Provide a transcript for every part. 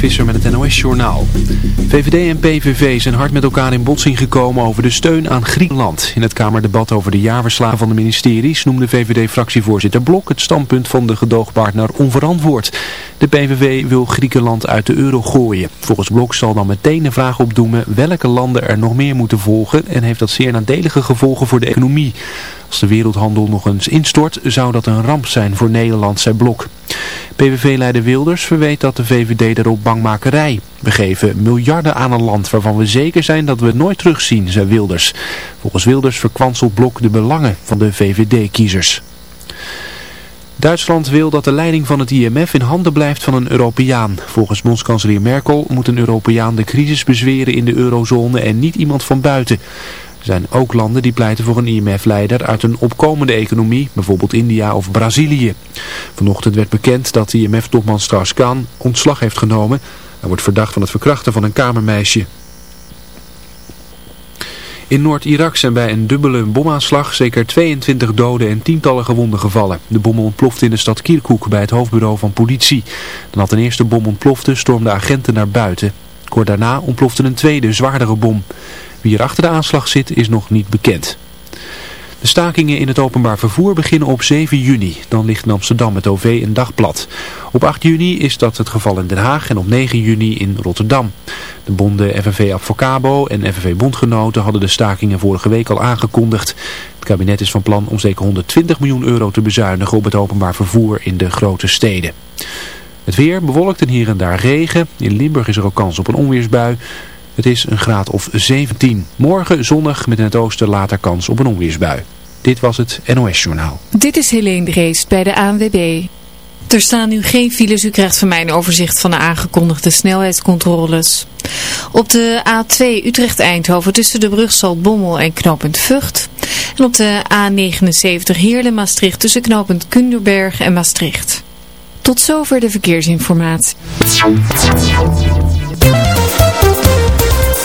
Visser met het NOS-journaal. VVD en PVV zijn hard met elkaar in botsing gekomen over de steun aan Griekenland. In het Kamerdebat over de jaarverslagen van de ministeries noemde VVD-fractievoorzitter Blok het standpunt van de gedoogpartner onverantwoord. De PVV wil Griekenland uit de euro gooien. Volgens Blok zal dan meteen de vraag opdoemen welke landen er nog meer moeten volgen en heeft dat zeer nadelige gevolgen voor de economie. Als de wereldhandel nog eens instort, zou dat een ramp zijn voor Nederland, zei Blok. PVV-leider Wilders verweet dat de VVD erop bangmakerij. We geven miljarden aan een land waarvan we zeker zijn dat we het nooit terugzien, zei Wilders. Volgens Wilders verkwanselt Blok de belangen van de VVD-kiezers. Duitsland wil dat de leiding van het IMF in handen blijft van een Europeaan. Volgens bondskanselier Merkel moet een Europeaan de crisis bezweren in de eurozone en niet iemand van buiten. Er zijn ook landen die pleiten voor een IMF-leider uit een opkomende economie, bijvoorbeeld India of Brazilië. Vanochtend werd bekend dat IMF-topman Strauss-Kaan ontslag heeft genomen. Hij wordt verdacht van het verkrachten van een kamermeisje. In Noord-Irak zijn bij een dubbele bomaanslag zeker 22 doden en tientallen gewonden gevallen. De bom ontplofte in de stad Kirkuk bij het hoofdbureau van politie. Nadat een eerste bom ontplofte stormden agenten naar buiten. Kort daarna ontplofte een tweede, zwaardere bom. Wie er achter de aanslag zit is nog niet bekend. De stakingen in het openbaar vervoer beginnen op 7 juni. Dan ligt in Amsterdam het OV een dag plat. Op 8 juni is dat het geval in Den Haag en op 9 juni in Rotterdam. De bonden FNV Advocabo en FNV Bondgenoten hadden de stakingen vorige week al aangekondigd. Het kabinet is van plan om zeker 120 miljoen euro te bezuinigen op het openbaar vervoer in de grote steden. Het weer bewolkt en hier en daar regen. In Limburg is er ook kans op een onweersbui. Het is een graad of 17. Morgen zonnig met in het oosten later kans op een onweersbui. Dit was het NOS Journaal. Dit is Helene de Geest bij de ANWB. Er staan nu geen files. U krijgt van mij een overzicht van de aangekondigde snelheidscontroles. Op de A2 Utrecht-Eindhoven tussen de brug Zaltbommel en knooppunt Vught. En op de A79 Heerlen-Maastricht tussen knooppunt Kunderberg en Maastricht. Tot zover de verkeersinformatie.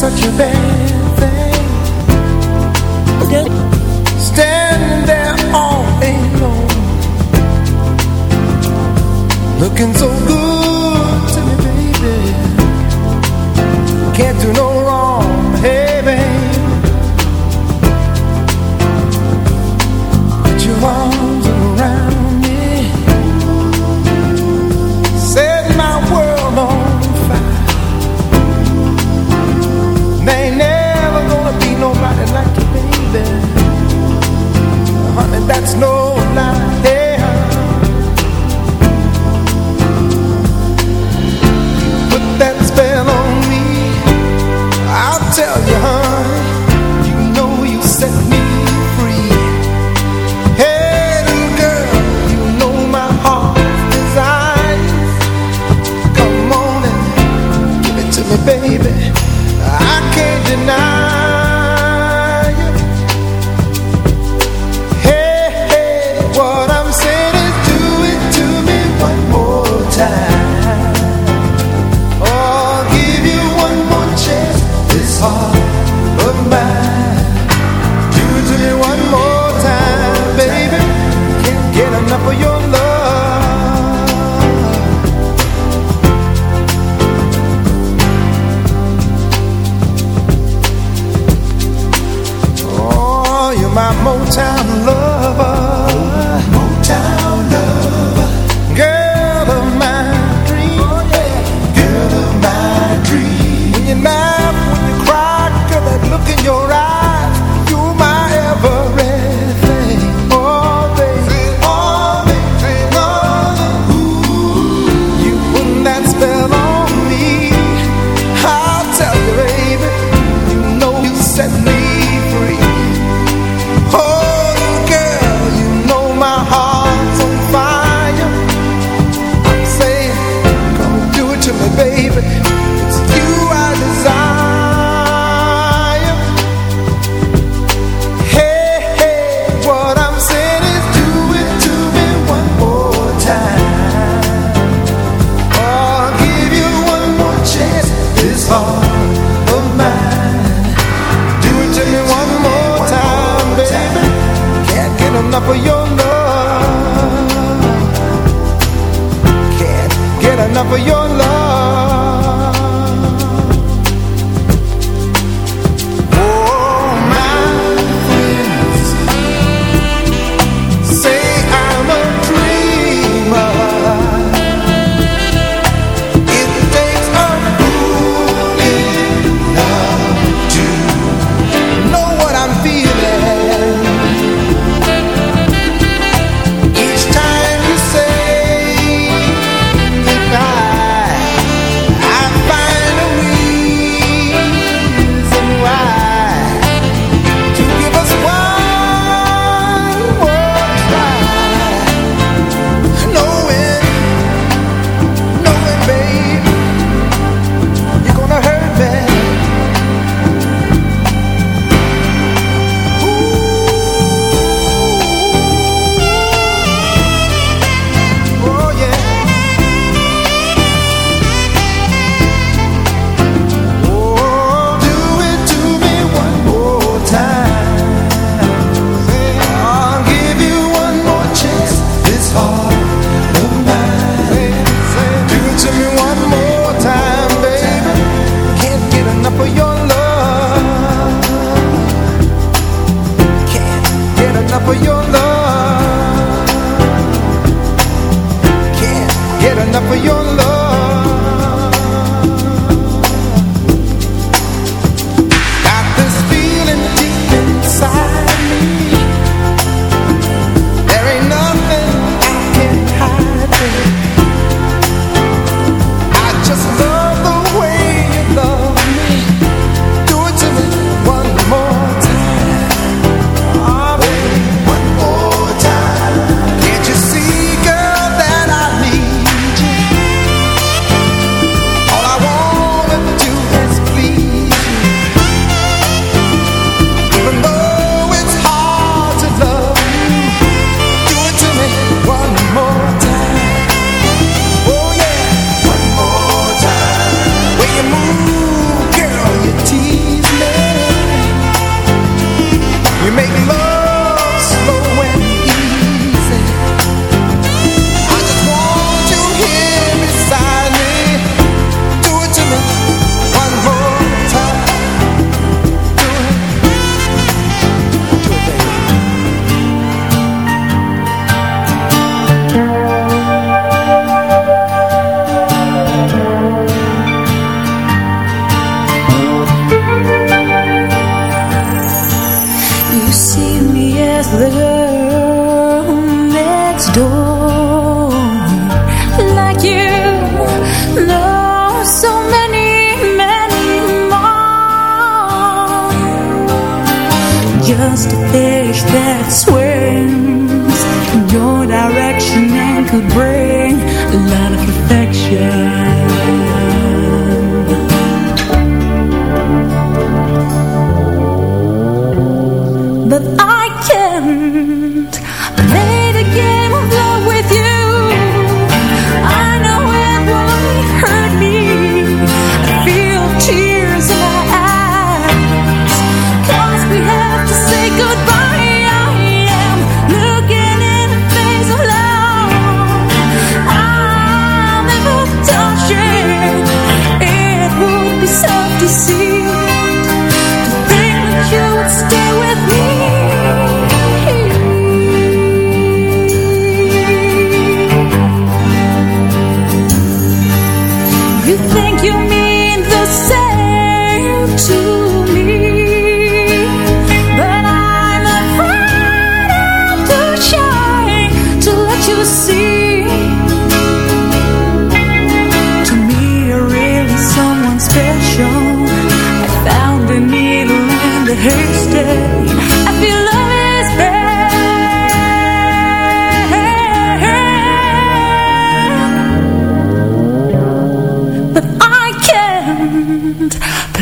such a bad thing. Yeah. Standing there all alone. Looking so good.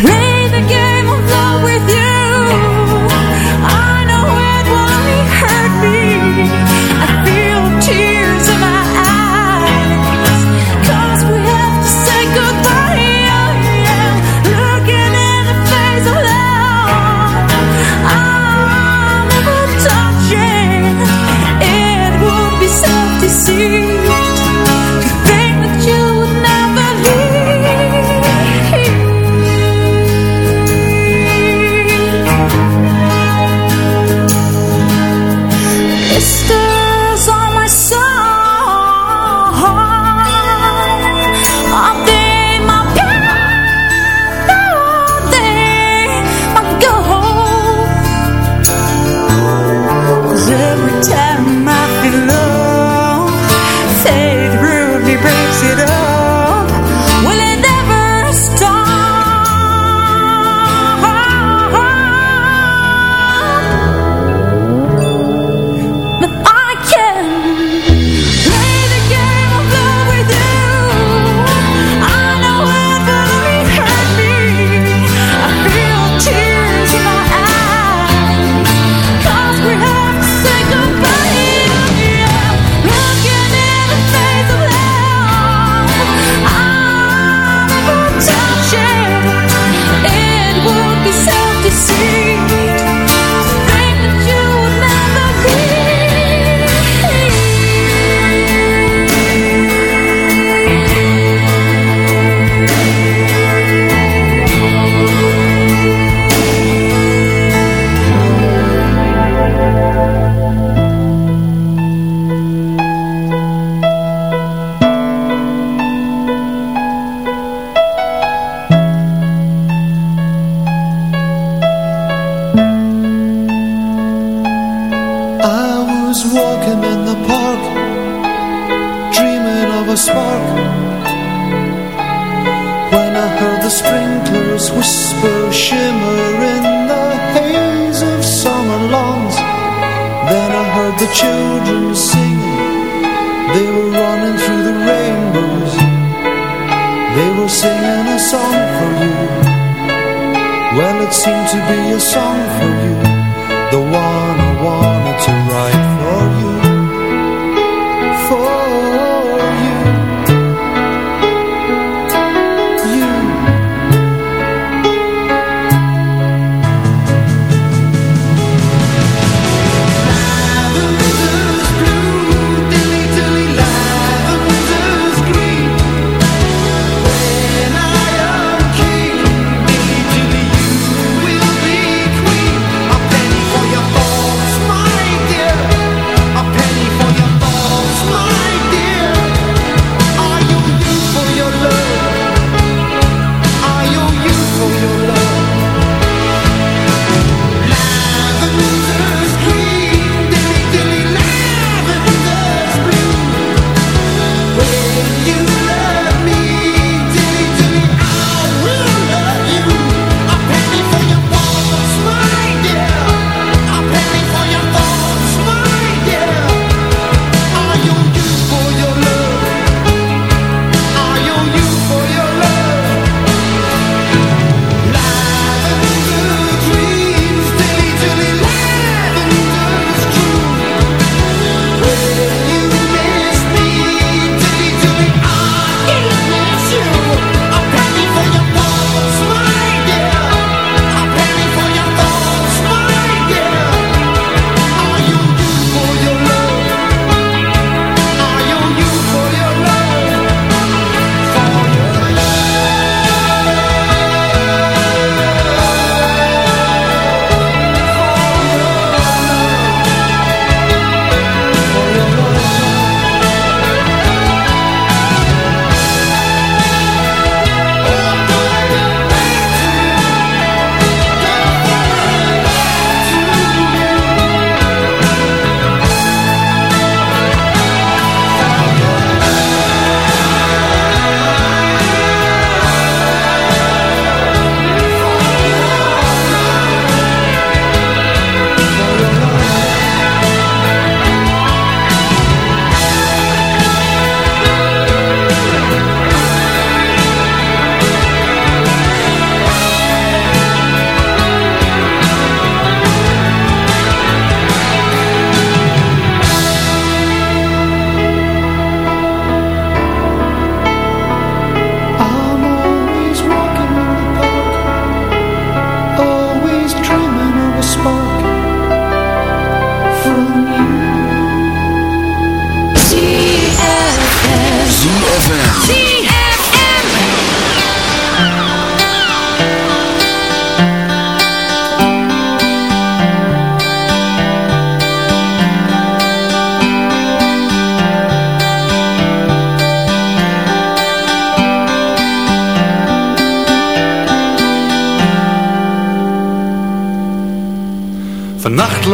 crazy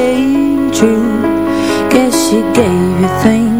staying Guess she gave you things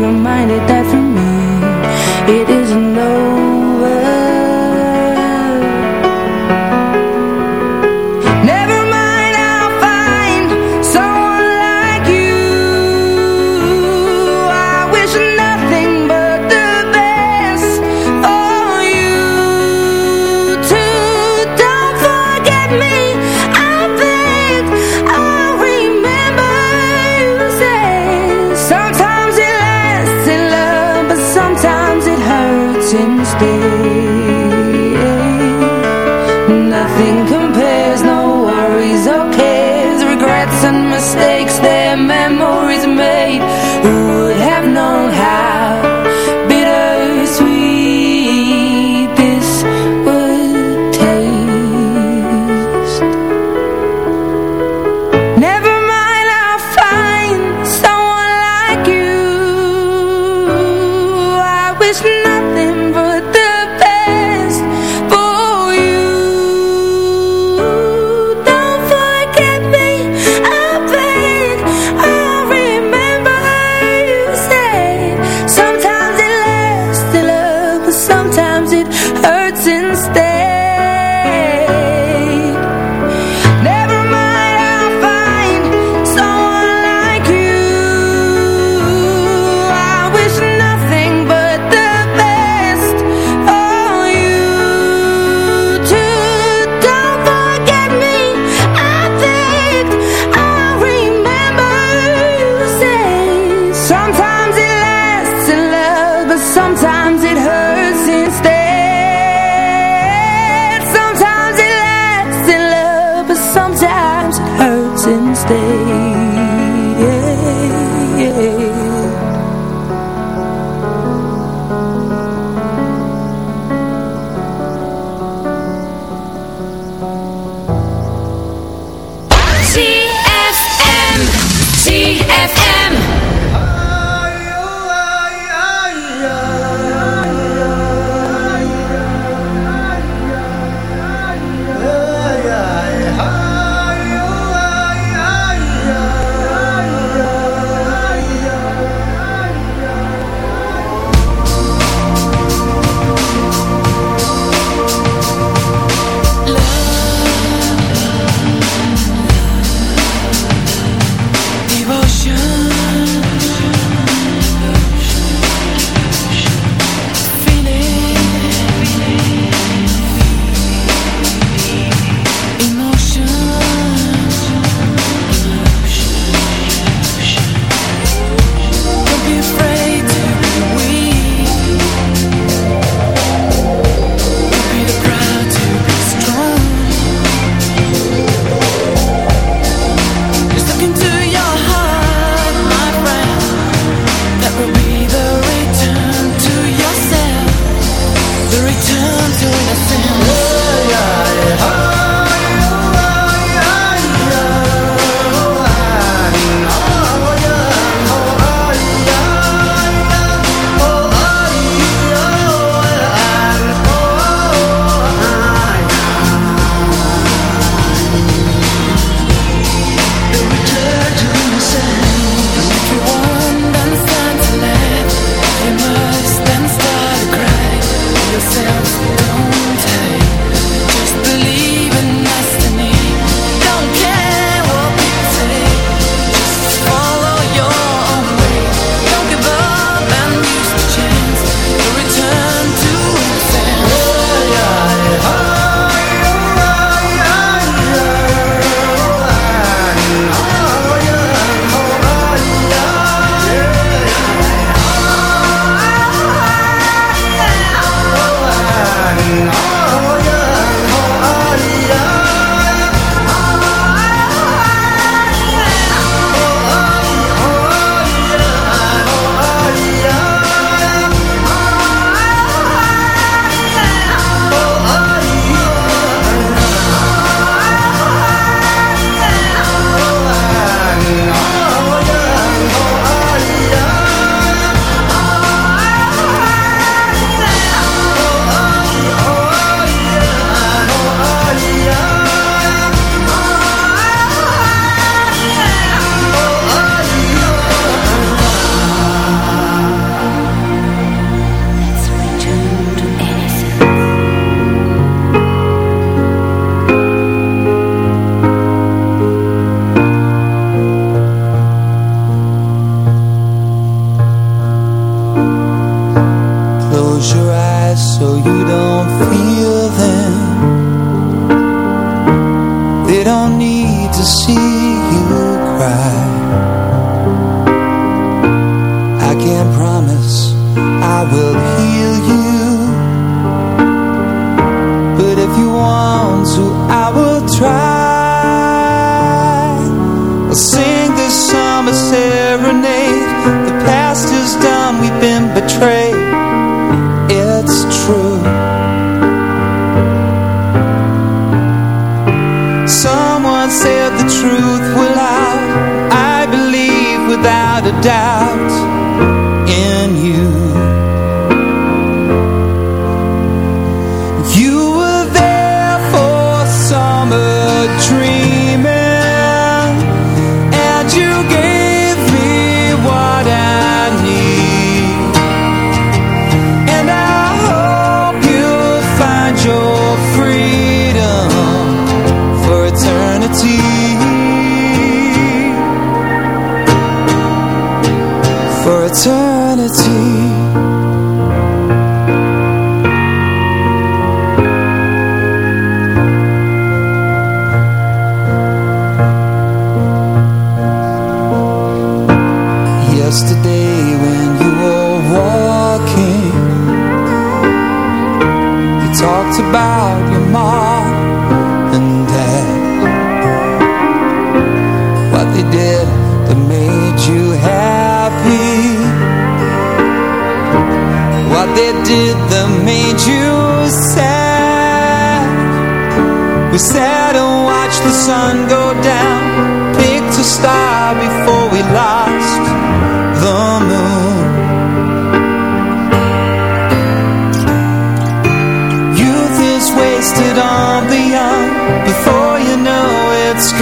stay.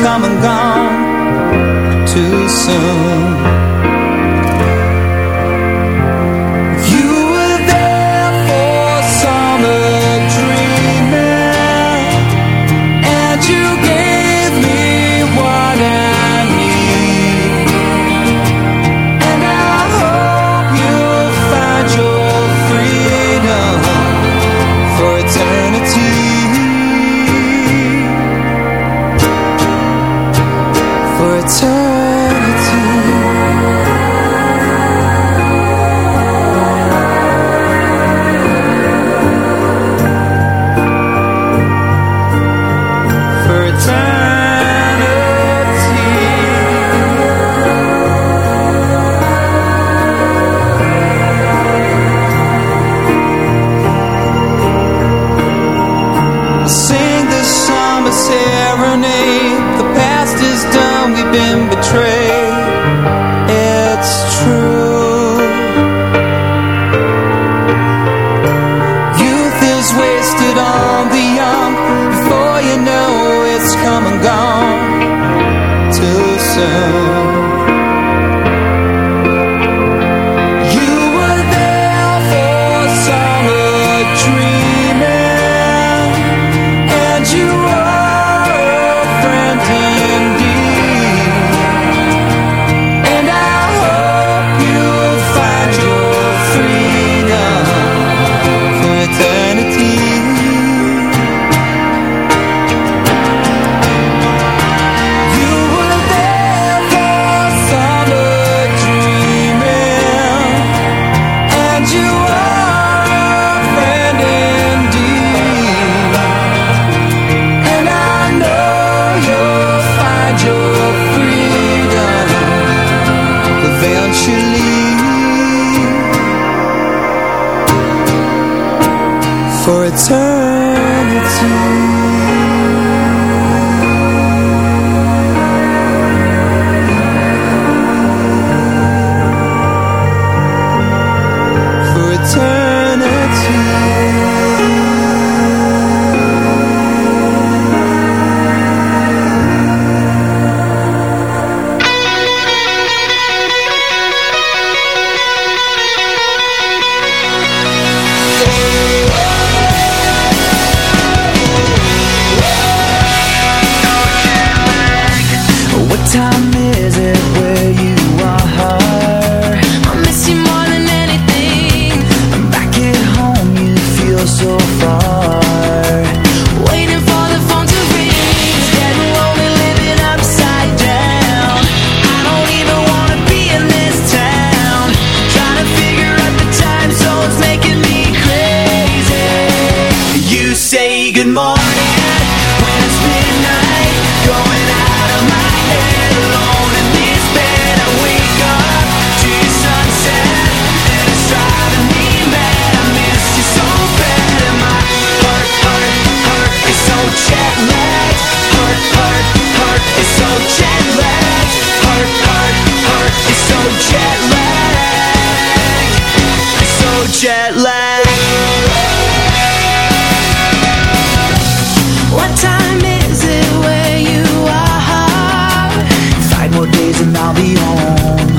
Come and gone Too soon eternity. love.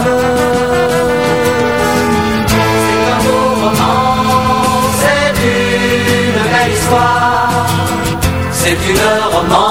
C'est a romance